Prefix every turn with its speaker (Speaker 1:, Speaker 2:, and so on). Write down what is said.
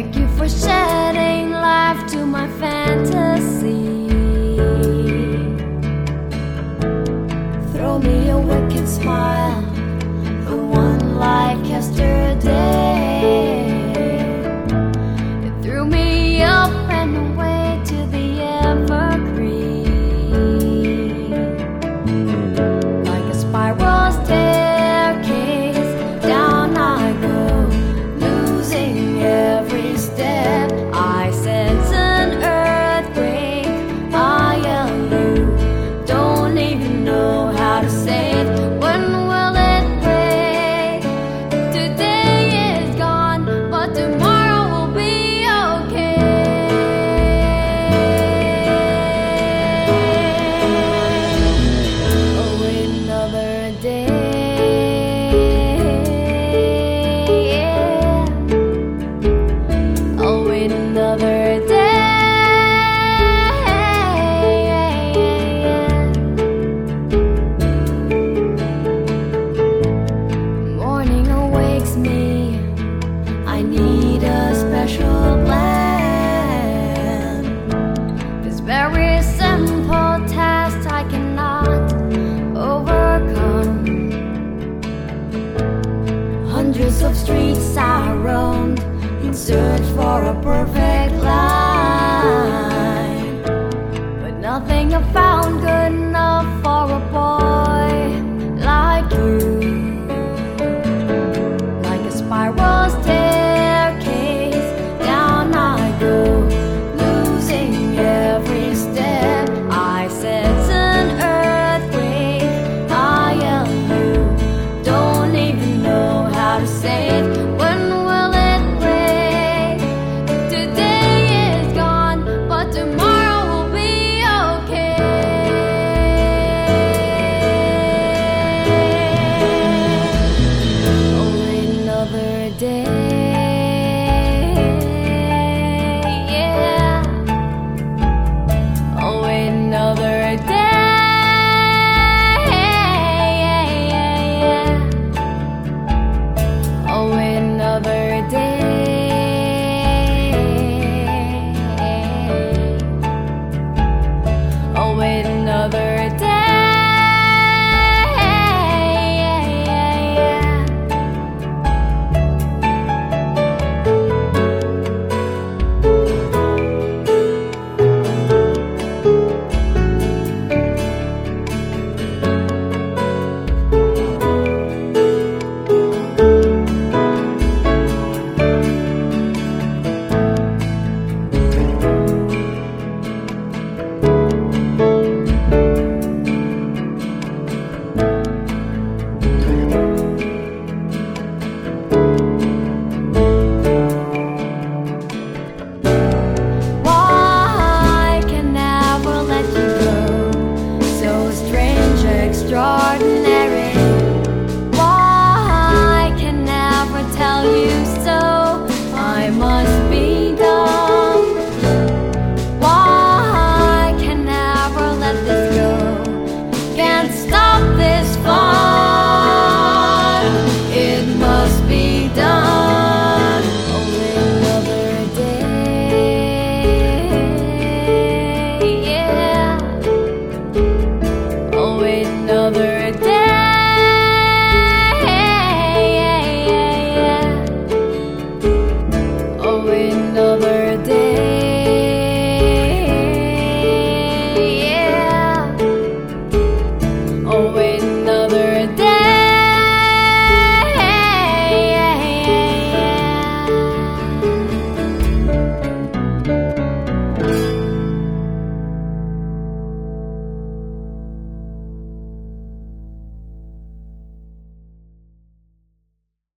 Speaker 1: Thank you for shedding life to my fantasy. It's very simple test I cannot overcome. Hundreds of streets I roamed in search for a perfect.